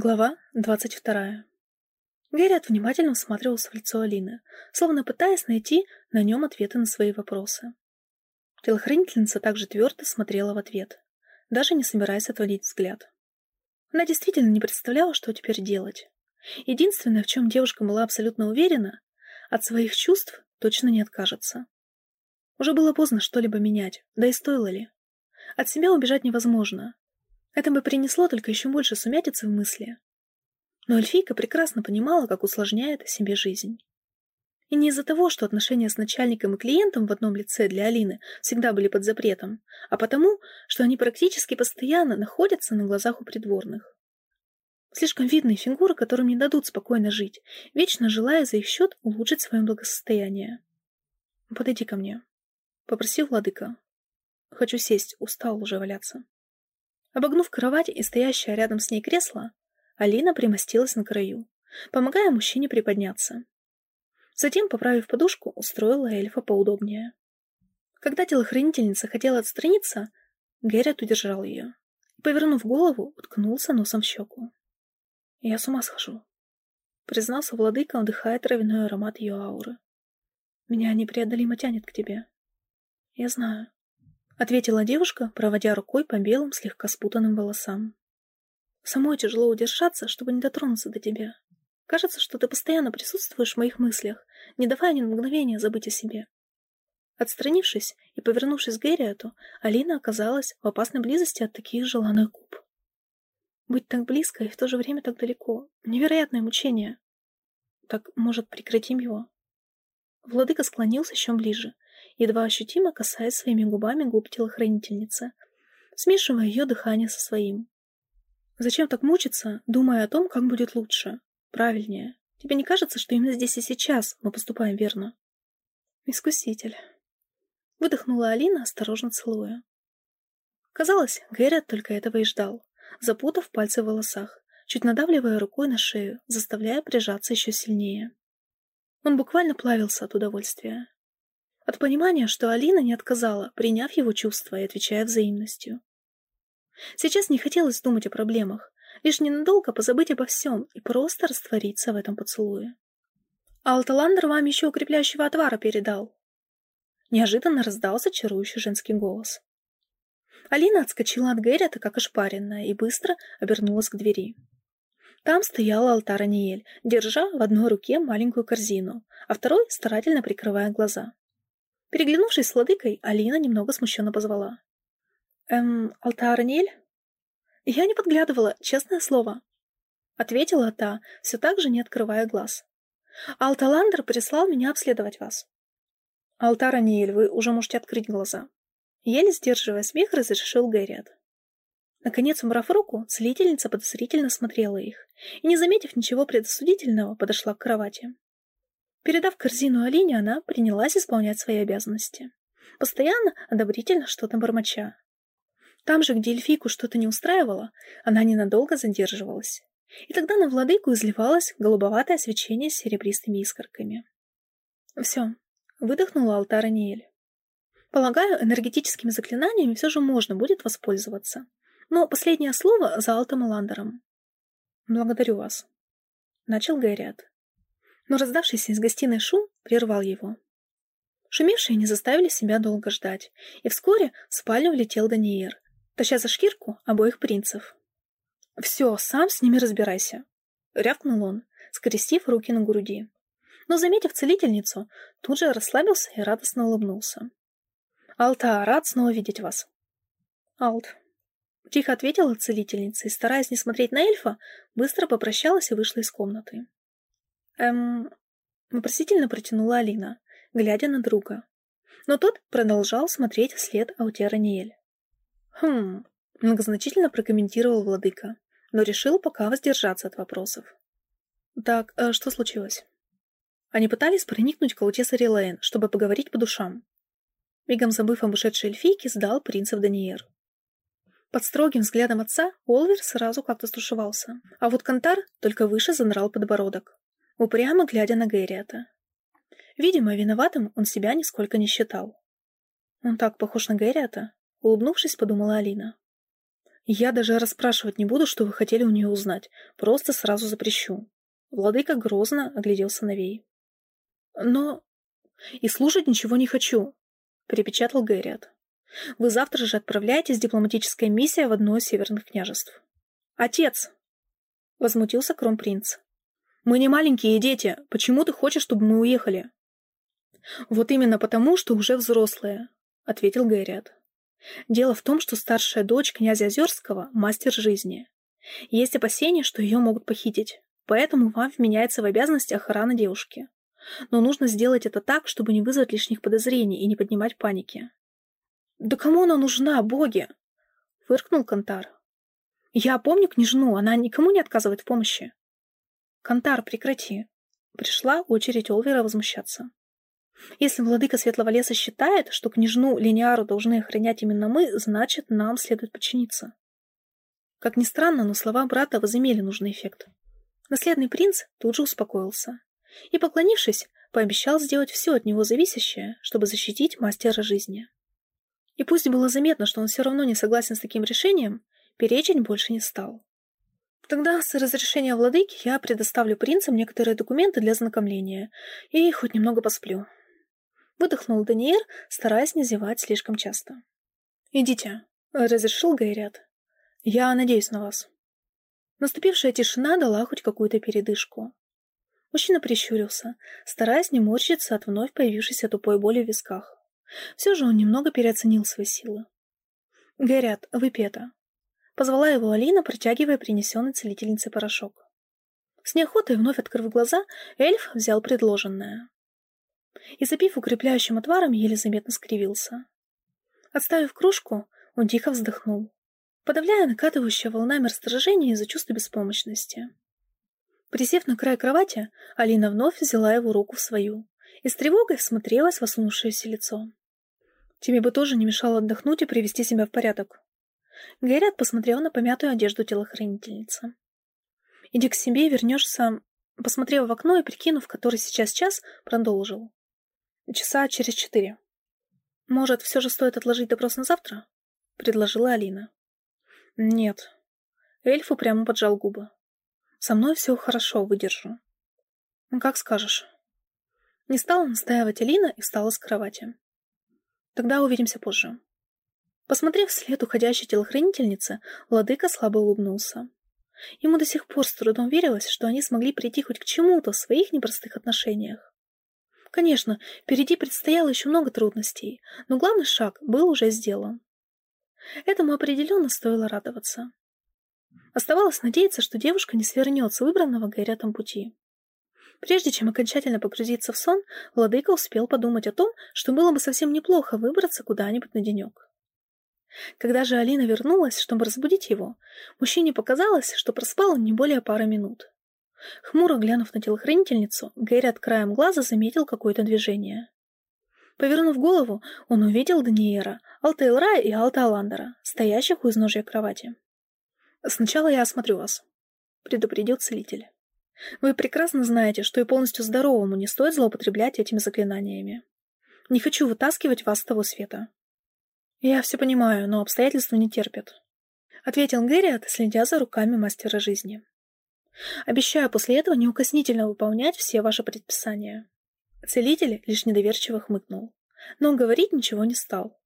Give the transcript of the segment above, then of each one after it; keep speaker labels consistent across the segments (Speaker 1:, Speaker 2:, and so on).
Speaker 1: Глава двадцать вторая. Гэрриот внимательно всматривался в лицо Алины, словно пытаясь найти на нем ответы на свои вопросы. Телохранительница также твердо смотрела в ответ, даже не собираясь отводить взгляд. Она действительно не представляла, что теперь делать. Единственное, в чем девушка была абсолютно уверена, от своих чувств точно не откажется. Уже было поздно что-либо менять, да и стоило ли. От себя убежать невозможно, это бы принесло только еще больше сумятицы в мысли. Но эльфийка прекрасно понимала, как усложняет себе жизнь. И не из-за того, что отношения с начальником и клиентом в одном лице для Алины всегда были под запретом, а потому, что они практически постоянно находятся на глазах у придворных. Слишком видные фигуры, которым не дадут спокойно жить, вечно желая за их счет улучшить свое благосостояние. «Подойди ко мне», — попросил владыка. «Хочу сесть, устал уже валяться». Обогнув кровать и стоящее рядом с ней кресло, Алина примостилась на краю, помогая мужчине приподняться. Затем, поправив подушку, устроила эльфа поудобнее. Когда телохранительница хотела отстраниться, Геррит удержал ее. Повернув голову, уткнулся носом в щеку. «Я с ума схожу», — признался владыка, вдыхая травяной аромат ее ауры. «Меня непреодолимо тянет к тебе. Я знаю ответила девушка, проводя рукой по белым, слегка спутанным волосам. Самой тяжело удержаться, чтобы не дотронуться до тебя. Кажется, что ты постоянно присутствуешь в моих мыслях, не давая ни на мгновение забыть о себе. Отстранившись и повернувшись к Гэриату, Алина оказалась в опасной близости от таких желанных губ. Быть так близко и в то же время так далеко — невероятное мучение. Так, может, прекратим его? Владыка склонился еще ближе, едва ощутимо касаясь своими губами губ телохранительницы, смешивая ее дыхание со своим. Зачем так мучиться, думая о том, как будет лучше, правильнее? Тебе не кажется, что именно здесь и сейчас мы поступаем верно? Искуситель. Выдохнула Алина, осторожно целуя. Казалось, Гэррит только этого и ждал, запутав пальцы в волосах, чуть надавливая рукой на шею, заставляя прижаться еще сильнее. Он буквально плавился от удовольствия. От понимания, что Алина не отказала, приняв его чувства и отвечая взаимностью. Сейчас не хотелось думать о проблемах, лишь ненадолго позабыть обо всем и просто раствориться в этом поцелуе. Алталандр вам еще укрепляющего отвара передал. Неожиданно раздался чарующий женский голос. Алина отскочила от Гэррита, как ошпаренная, и быстро обернулась к двери. Там стояла алтара Ниэль, держа в одной руке маленькую корзину, а второй старательно прикрывая глаза. Переглянувшись с владыкой, Алина немного смущенно позвала. «Эм, Алтара Нель?» «Я не подглядывала, честное слово», — ответила та, все так же не открывая глаз. «Алталандр прислал меня обследовать вас». «Алтара Ниэль, вы уже можете открыть глаза». Еле сдерживая смех, разрешил Гэриат. Наконец, убрав руку, целительница подозрительно смотрела их и, не заметив ничего предосудительного, подошла к кровати. Передав корзину Алине, она принялась исполнять свои обязанности. Постоянно, одобрительно что-то бормоча. Там же, где эльфийку что-то не устраивало, она ненадолго задерживалась. И тогда на владыку изливалось голубоватое свечение с серебристыми искорками. «Все», — выдохнула алтара Ниэль. «Полагаю, энергетическими заклинаниями все же можно будет воспользоваться. Но последнее слово за Алтом Ландером». «Благодарю вас», — начал Гэриат но раздавшийся из гостиной шум прервал его. Шумевшие не заставили себя долго ждать, и вскоре в спальню влетел Даниэр, таща за шкирку обоих принцев. «Все, сам с ними разбирайся», — рявкнул он, скрестив руки на груди. Но, заметив целительницу, тут же расслабился и радостно улыбнулся. «Алта, рад снова видеть вас». «Алт», — тихо ответила целительница и, стараясь не смотреть на эльфа, быстро попрощалась и вышла из комнаты. Эм... Вопросительно протянула Алина, глядя на друга. Но тот продолжал смотреть вслед Аутера Ниэль. «Хм...» — многозначительно прокомментировал владыка, но решил пока воздержаться от вопросов. «Так, э, что случилось?» Они пытались проникнуть к Аутесса Рилейн, чтобы поговорить по душам. Мигом забыв об ушедшей эльфийке, сдал принцев Даниэр. Под строгим взглядом отца Олвер сразу как-то стушевался, а вот Кантар только выше задрал подбородок упрямо глядя на Гэриата. Видимо, виноватым он себя нисколько не считал. «Он так похож на Гэриата», — улыбнувшись, подумала Алина. Я даже расспрашивать не буду, что вы хотели у нее узнать. Просто сразу запрещу. Владыка грозно оглядел сыновей. Но... И слушать ничего не хочу, перепечатал Гэриат. Вы завтра же отправляетесь дипломатическая миссия в одно из северных княжеств. Отец! Возмутился кронпринц. Мы не маленькие дети. Почему ты хочешь, чтобы мы уехали? Вот именно потому, что уже взрослые, ответил Гэриат. Дело в том, что старшая дочь князя Озерского – мастер жизни. Есть опасения, что ее могут похитить, поэтому вам вменяется в обязанность охрана девушки. Но нужно сделать это так, чтобы не вызвать лишних подозрений и не поднимать паники. «Да кому она нужна, боги?» — фыркнул Кантар. «Я помню княжну, она никому не отказывает в помощи». «Кантар, прекрати!» Пришла очередь Олвера возмущаться. Если владыка Светлого Леса считает, что княжну Линиару должны охранять именно мы, значит, нам следует подчиниться. Как ни странно, но слова брата возымели нужный эффект. Наследный принц тут же успокоился и, поклонившись, пообещал сделать все от него зависящее, чтобы защитить мастера жизни. И пусть было заметно, что он все равно не согласен с таким решением, перечить больше не стал. Тогда с разрешения владыки я предоставлю принцам некоторые документы для знакомления и хоть немного посплю. Выдохнул Даниэр, стараясь не зевать слишком часто. «Идите», — разрешил Гайрят. «Я надеюсь на вас». Наступившая тишина дала хоть какую-то передышку. Мужчина прищурился, стараясь не морщиться от вновь появившейся тупой боли в висках. Все же он немного переоценил свои силы. «Горят, выпей это». Позвала его Алина, протягивая принесенный целительницей порошок. С неохотой, вновь открыв глаза, эльф взял предложенное и, запив укрепляющим отваром, еле заметно скривился. Отставив кружку, он тихо вздохнул, подавляя накатывающее волнами раздражение из-за чувства беспомощности. Присев на край кровати, Алина вновь взяла его руку в свою и с тревогой всмотрелась в осунувшееся лицо. «Тебе бы тоже не мешало отдохнуть и привести себя в порядок». Гэрриот посмотрел на помятую одежду телохранительницы. «Иди к себе вернешься...» Посмотрев в окно и прикинув, который сейчас час, продолжил. Часа через четыре. Может, все же стоит отложить допрос на завтра? Предложила Алина. Нет. Эльф упрямо поджал губы. Со мной все хорошо, выдержу. Ну, как скажешь. Не стала настаивать Алина и встала с кровати. Тогда увидимся позже. Посмотрев вслед уходящей телохранительницы, владыка слабо улыбнулся. Ему до сих пор с трудом верилось, что они смогли прийти хоть к чему-то в своих непростых отношениях. Конечно, впереди предстояло еще много трудностей, но главный шаг был уже сделан. Этому определенно стоило радоваться. Оставалось надеяться, что девушка не свернет с выбранного горятом пути. Прежде чем окончательно погрузиться в сон, владыка успел подумать о том, что было бы совсем неплохо выбраться куда-нибудь на денек. Когда же Алина вернулась, чтобы разбудить его, мужчине показалось, что проспал он не более пары минут. Хмуро глянув на телохранительницу, Гэри от краем глаза заметил какое-то движение. Повернув голову, он увидел Даниера, Алтейлрая и Алта Аландера, стоящих у изножья кровати. «Сначала я осмотрю вас», — предупредил целитель. «Вы прекрасно знаете, что и полностью здоровому не стоит злоупотреблять этими заклинаниями. Не хочу вытаскивать вас с того света». «Я все понимаю, но обстоятельства не терпят», — ответил Гэриат, следя за руками мастера жизни. Обещаю после этого неукоснительно выполнять все ваши предписания. Целитель лишь недоверчиво хмыкнул, но говорить ничего не стал.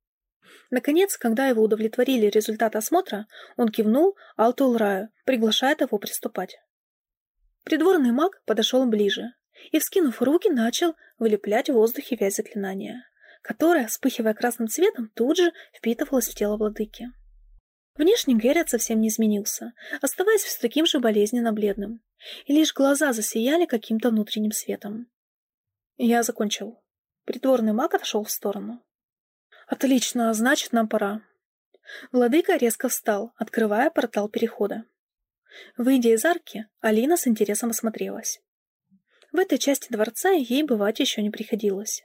Speaker 1: Наконец, когда его удовлетворили результаты осмотра, он кивнул Алтулраю, приглашая того приступать. Придворный маг подошел ближе и, вскинув руки, начал вылеплять в воздухе вязь заклинания, которая, вспыхивая красным цветом, тут же впитывалась в тело владыки. Внешне Геррит совсем не изменился, оставаясь все таким же болезненно бледным, и лишь глаза засияли каким-то внутренним светом. Я закончил. Придворный маг отошел в сторону. «Отлично, значит, нам пора». Владыка резко встал, открывая портал перехода. Выйдя из арки, Алина с интересом осмотрелась. В этой части дворца ей бывать еще не приходилось.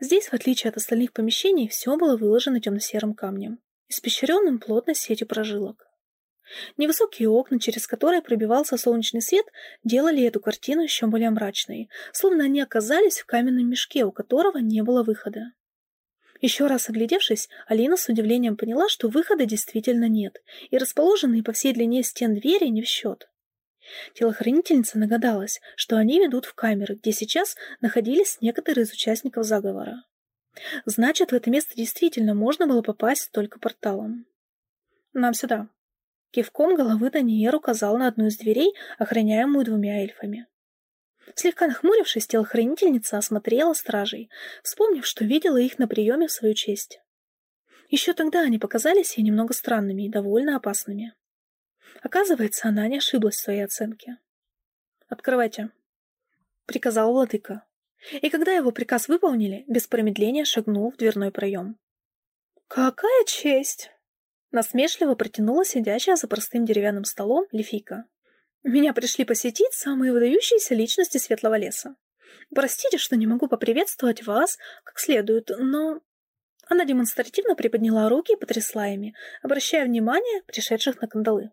Speaker 1: Здесь, в отличие от остальных помещений, все было выложено темно-серым камнем испещренным плотной сетью прожилок. Невысокие окна, через которые пробивался солнечный свет, делали эту картину еще более мрачной, словно они оказались в каменном мешке, у которого не было выхода. Еще раз оглядевшись, Алина с удивлением поняла, что выхода действительно нет, и расположенные по всей длине стен двери не в счет. Телохранительница нагадалась, что они ведут в камеры, где сейчас находились некоторые из участников заговора. Значит, в это место действительно можно было попасть только порталом. «Нам сюда». Кивком головы Даниэр указал на одну из дверей, охраняемую двумя эльфами. Слегка нахмурившись, телохранительница осмотрела стражей, вспомнив, что видела их на приеме в свою честь. Еще тогда они показались ей немного странными и довольно опасными. Оказывается, она не ошиблась в своей оценке. «Открывайте», — приказал владыка. И когда его приказ выполнили, без промедления шагнул в дверной проем. «Какая честь!» Насмешливо протянула сидящая за простым деревянным столом Лефика. «Меня пришли посетить самые выдающиеся личности Светлого леса. Простите, что не могу поприветствовать вас как следует, но...» Она демонстративно приподняла руки и потрясла ими, обращая внимание пришедших на кандалы.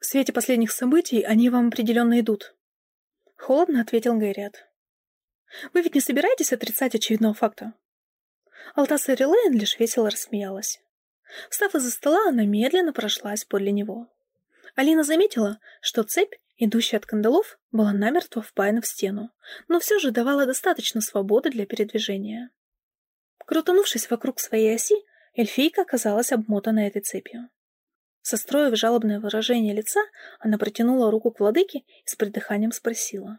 Speaker 1: В свете последних событий они вам определенно идут. Холодно ответил Гэриат. Вы ведь не собираетесь отрицать очевидного факта? Алтаса Релейн лишь весело рассмеялась. Встав из-за стола, она медленно прошлась подле него. Алина заметила, что цепь, идущая от кандалов, была намертво впаяна в стену, но все же давала достаточно свободы для передвижения. Крутанувшись вокруг своей оси, эльфийка оказалась обмотана этой цепью. Состроив жалобное выражение лица, она протянула руку к владыке и с придыханием спросила.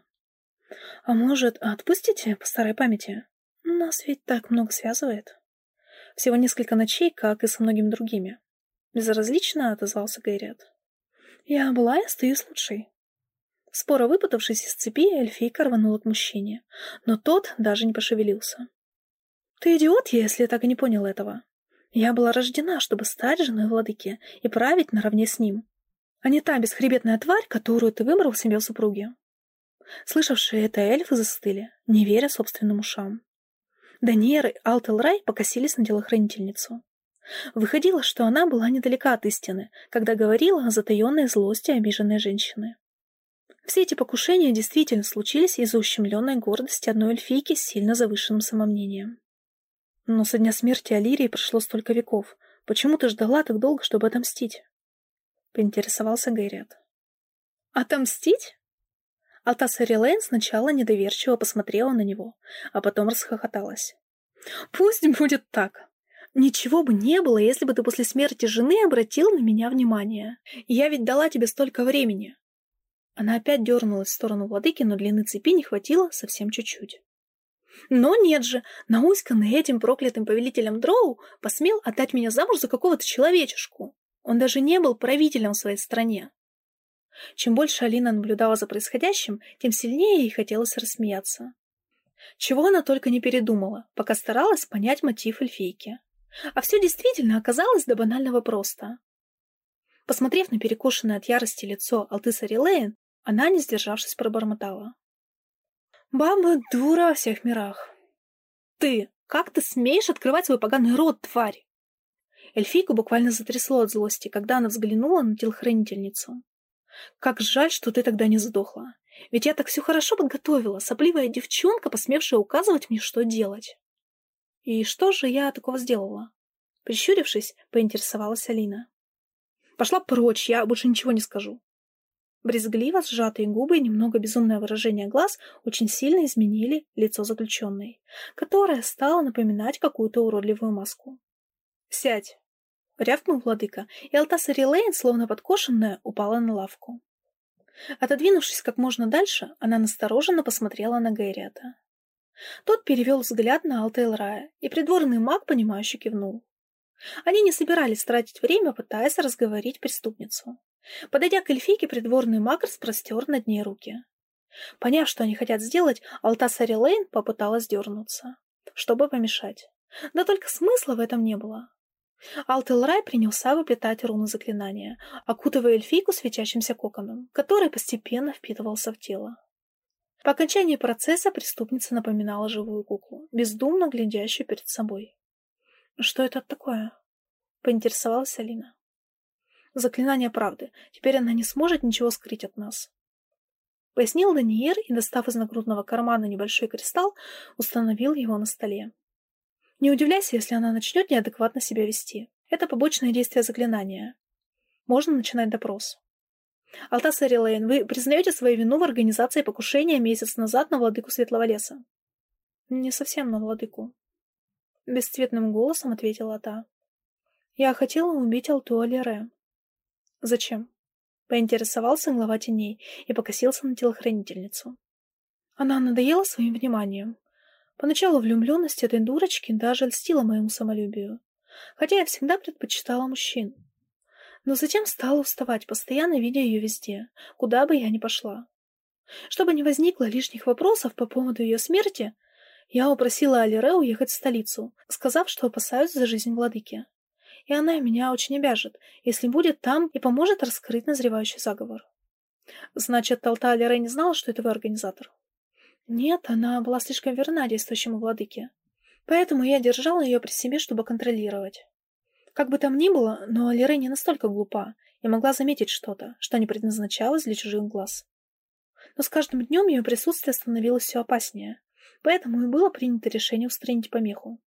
Speaker 1: «А может, отпустите по старой памяти? Нас ведь так много связывает». Всего несколько ночей, как и со многими другими. Безразлично отозвался Гэриат. «Я была и остаюсь лучшей». Споро выпутавшись из цепи, эльфийка рванула к мужчине, но тот даже не пошевелился. «Ты идиот, если так и не понял этого», я была рождена, чтобы стать женой владыки и править наравне с ним, а не та бесхребетная тварь, которую ты выбрал себе в супруге. Слышавшие это эльфы застыли, не веря собственным ушам. Даниэр и Алтелрай покосились на телохранительницу. Выходило, что она была недалека от истины, когда говорила о затаенной злости обиженной женщины. Все эти покушения действительно случились из-за ущемленной гордости одной эльфийки с сильно завышенным самомнением. Но со дня смерти Алирии прошло столько веков. Почему ты ждала так долго, чтобы отомстить? Поинтересовался Гэриат. Отомстить? Алтаса Рилейн сначала недоверчиво посмотрела на него, а потом расхохоталась. Пусть будет так. Ничего бы не было, если бы ты после смерти жены обратил на меня внимание. Я ведь дала тебе столько времени. Она опять дернулась в сторону владыки, но длины цепи не хватило совсем чуть-чуть. Но нет же, науськанный этим проклятым повелителем Дроу посмел отдать меня замуж за какого-то человечешку. Он даже не был правителем в своей стране. Чем больше Алина наблюдала за происходящим, тем сильнее ей хотелось рассмеяться. Чего она только не передумала, пока старалась понять мотив эльфийки. А все действительно оказалось до банального просто. Посмотрев на перекошенное от ярости лицо Алтыса Рилейн, она, не сдержавшись, пробормотала. Баба дура во всех мирах. Ты, как ты смеешь открывать свой поганый рот, тварь? Эльфийку буквально затрясло от злости, когда она взглянула на телохранительницу. Как жаль, что ты тогда не сдохла. Ведь я так все хорошо подготовила, сопливая девчонка, посмевшая указывать мне, что делать. И что же я такого сделала? Прищурившись, поинтересовалась Алина. Пошла прочь, я больше ничего не скажу. Брезгливо сжатые губы и немного безумное выражение глаз очень сильно изменили лицо заключенной, которое стало напоминать какую-то уродливую маску. «Сядь!» — рявкнул владыка, и Алтаса Рилейн, словно подкошенная, упала на лавку. Отодвинувшись как можно дальше, она настороженно посмотрела на Гэриата. Тот перевел взгляд на Алтейлрая, и придворный маг, понимающе кивнул. Они не собирались тратить время, пытаясь разговорить преступницу. Подойдя к эльфийке, придворный маг распростер над ней руки. Поняв, что они хотят сделать, Алтасари Лейн попыталась дернуться, чтобы помешать. Да только смысла в этом не было. Алтелрай принялся выплетать руны заклинания, окутывая эльфийку светящимся коконом, который постепенно впитывался в тело. По окончании процесса преступница напоминала живую куклу, бездумно глядящую перед собой. «Что это такое?» — поинтересовалась Алина. Заклинание правды. Теперь она не сможет ничего скрыть от нас. Пояснил Даниэр и, достав из нагрудного кармана небольшой кристалл, установил его на столе. Не удивляйся, если она начнет неадекватно себя вести. Это побочное действие заклинания. Можно начинать допрос. Алтас Рилейн, вы признаете свою вину в организации покушения месяц назад на владыку Светлого леса? Не совсем на владыку. Бесцветным голосом ответила та. Я хотела убить Алтуа Лере. Зачем? Поинтересовался глава теней и покосился на телохранительницу. Она надоела своим вниманием. Поначалу влюбленность этой дурочки даже льстила моему самолюбию, хотя я всегда предпочитала мужчин. Но затем стала уставать, постоянно видя ее везде, куда бы я ни пошла. Чтобы не возникло лишних вопросов по поводу ее смерти, я упросила Алире уехать в столицу, сказав, что опасаюсь за жизнь владыки и она меня очень обяжет, если будет там и поможет раскрыть назревающий заговор. Значит, Талта Алире не знала, что это вы организатор? Нет, она была слишком верна действующему владыке. Поэтому я держала ее при себе, чтобы контролировать. Как бы там ни было, но Алире не настолько глупа и могла заметить что-то, что не предназначалось для чужих глаз. Но с каждым днем ее присутствие становилось все опаснее, поэтому и было принято решение устранить помеху.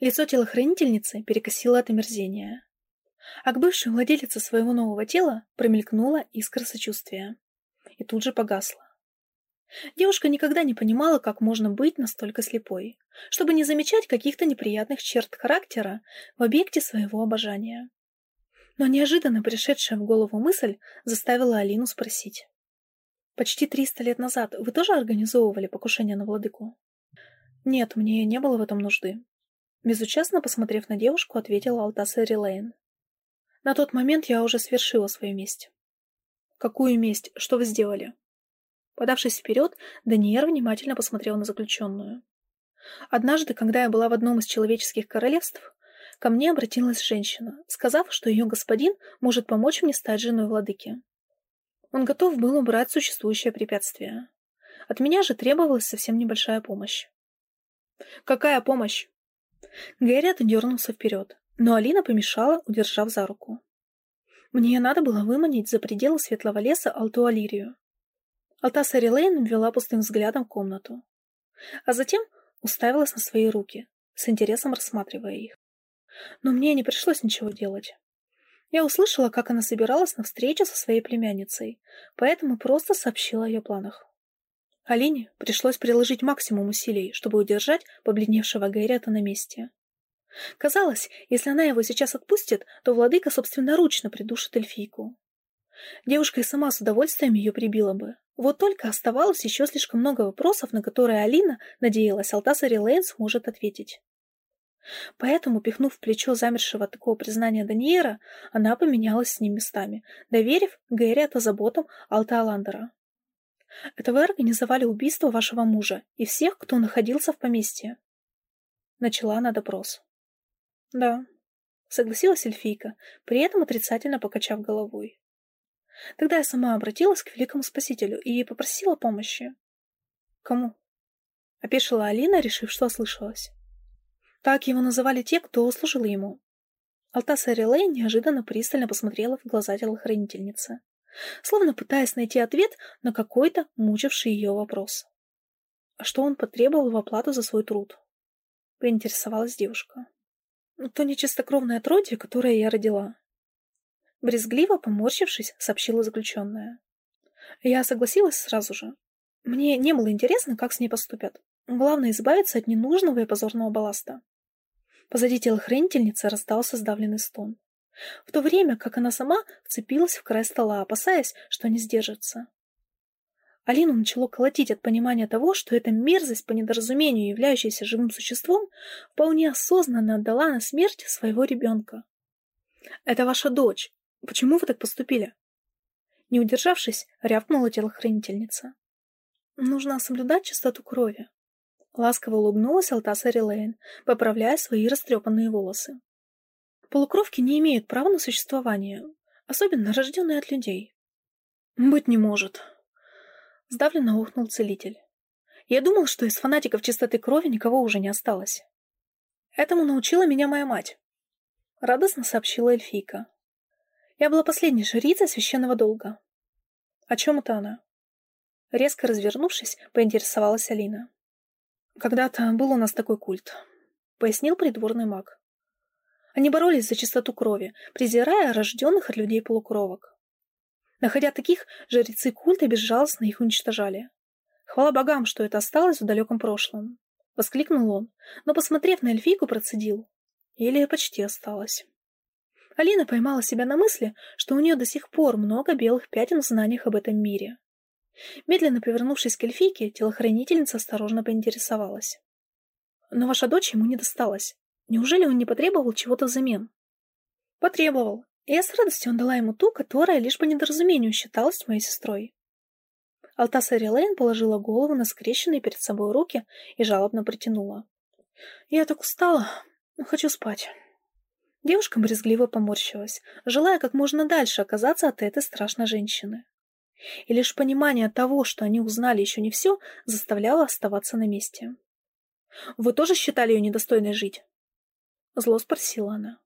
Speaker 1: Лицо телохранительницы перекосило от омерзения. А к бывшей владелице своего нового тела промелькнула искра сочувствия. И тут же погасла. Девушка никогда не понимала, как можно быть настолько слепой, чтобы не замечать каких-то неприятных черт характера в объекте своего обожания. Но неожиданно пришедшая в голову мысль заставила Алину спросить. «Почти триста лет назад вы тоже организовывали покушение на владыку?» «Нет, мне не было в этом нужды. Безучастно посмотрев на девушку, ответила Алтаса Рилейн. На тот момент я уже свершила свою месть. Какую месть? Что вы сделали? Подавшись вперед, Даниэр внимательно посмотрел на заключенную. Однажды, когда я была в одном из человеческих королевств, ко мне обратилась женщина, сказав, что ее господин может помочь мне стать женой владыки. Он готов был убрать существующее препятствие. От меня же требовалась совсем небольшая помощь. «Какая помощь?» Гэрриот дернулся вперед, но Алина помешала, удержав за руку. Мне надо было выманить за пределы светлого леса Алтуалирию. Алтаса Рилейн ввела пустым взглядом комнату, а затем уставилась на свои руки, с интересом рассматривая их. Но мне не пришлось ничего делать. Я услышала, как она собиралась на встречу со своей племянницей, поэтому просто сообщила о ее планах. Алине пришлось приложить максимум усилий, чтобы удержать побледневшего Гайрета на месте. Казалось, если она его сейчас отпустит, то владыка собственноручно придушит эльфийку. Девушка и сама с удовольствием ее прибила бы. Вот только оставалось еще слишком много вопросов, на которые Алина надеялась, Алтаса Рилейн сможет ответить. Поэтому, пихнув в плечо замершего такого признания Даниера, она поменялась с ним местами, доверив Гайрета заботам Алта Аландера. Это вы организовали убийство вашего мужа и всех, кто находился в поместье?» Начала она допрос. «Да», — согласилась эльфийка, при этом отрицательно покачав головой. Тогда я сама обратилась к великому спасителю и попросила помощи. «Кому?» — опешила Алина, решив, что ослышалась. Так его называли те, кто служил ему. Алтаса Релей неожиданно пристально посмотрела в глаза телохранительницы словно пытаясь найти ответ на какой-то мучивший ее вопрос. А что он потребовал в оплату за свой труд? Поинтересовалась девушка. То нечистокровное отродье, которое я родила. Брезгливо, поморщившись, сообщила заключенная. Я согласилась сразу же. Мне не было интересно, как с ней поступят. Главное избавиться от ненужного и позорного балласта. Позади телохранительницы раздался сдавленный стон в то время как она сама вцепилась в край стола, опасаясь, что не сдержится. Алину начало колотить от понимания того, что эта мерзость, по недоразумению являющаяся живым существом, вполне осознанно отдала на смерть своего ребенка. «Это ваша дочь. Почему вы так поступили?» Не удержавшись, рявкнула телохранительница. «Нужно соблюдать чистоту крови», — ласково улыбнулась Алтаса Рилейн, поправляя свои растрепанные волосы. Полукровки не имеют права на существование, особенно рожденные от людей. Быть не может. Сдавленно ухнул целитель. Я думал, что из фанатиков чистоты крови никого уже не осталось. Этому научила меня моя мать. Радостно сообщила эльфийка. Я была последней жрицей священного долга. О чем это она? Резко развернувшись, поинтересовалась Алина. Когда-то был у нас такой культ. — пояснил придворный маг. Они боролись за чистоту крови, презирая рожденных от людей полукровок. Находя таких, жрецы культа безжалостно их уничтожали. Хвала богам, что это осталось в далеком прошлом. Воскликнул он, но, посмотрев на эльфийку, процедил. Или почти осталось. Алина поймала себя на мысли, что у нее до сих пор много белых пятен в знаниях об этом мире. Медленно повернувшись к эльфийке, телохранительница осторожно поинтересовалась. Но ваша дочь ему не досталась. Неужели он не потребовал чего-то взамен? Потребовал. И я с радостью отдала ему ту, которая лишь по недоразумению считалась моей сестрой. Алтаса Релейн положила голову на скрещенные перед собой руки и жалобно протянула. «Я так устала. Хочу спать». Девушка брезгливо поморщилась, желая как можно дальше оказаться от этой страшной женщины. И лишь понимание того, что они узнали еще не все, заставляло оставаться на месте. Вы тоже считали ее недостойной жить? Зло спросила она.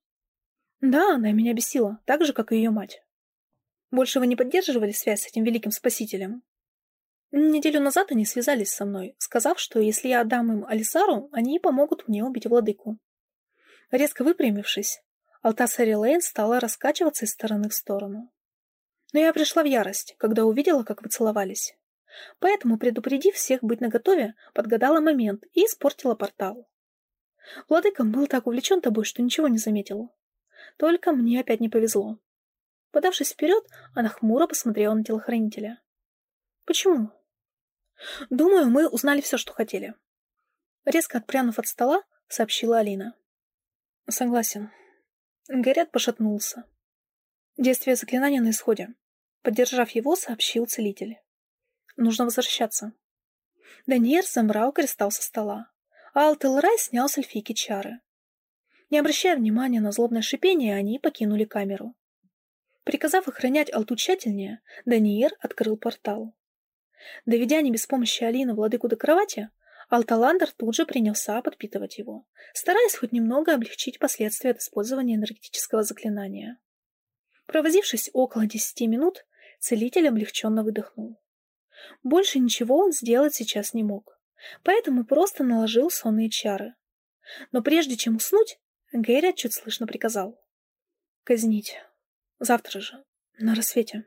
Speaker 1: Да, она меня бесила, так же, как и ее мать. Больше вы не поддерживали связь с этим великим спасителем? Неделю назад они связались со мной, сказав, что если я отдам им Алисару, они помогут мне убить владыку. Резко выпрямившись, Алтаса Рилейн стала раскачиваться из стороны в сторону. Но я пришла в ярость, когда увидела, как вы целовались. Поэтому, предупредив всех быть наготове, подгадала момент и испортила портал. Владыка был так увлечен тобой, что ничего не заметил. Только мне опять не повезло. Подавшись вперед, она хмуро посмотрела на телохранителя. «Почему?» «Думаю, мы узнали все, что хотели». Резко отпрянув от стола, сообщила Алина. «Согласен». Горят пошатнулся. Действие заклинания на исходе. Поддержав его, сообщил целитель. Нужно возвращаться. Даниэр замрал кристалл со стола, а Алтелрай снял с эльфийки чары. Не обращая внимания на злобное шипение, они покинули камеру. Приказав охранять Алту тщательнее, Даниэр открыл портал. Доведя не без помощи Алины владыку до кровати, Алталандер тут же принялся подпитывать его, стараясь хоть немного облегчить последствия от использования энергетического заклинания. Провозившись около десяти минут, целитель облегченно выдохнул. Больше ничего он сделать сейчас не мог, поэтому просто наложил сонные чары. Но прежде чем уснуть, Гэрри чуть слышно приказал. «Казнить. Завтра же, на рассвете».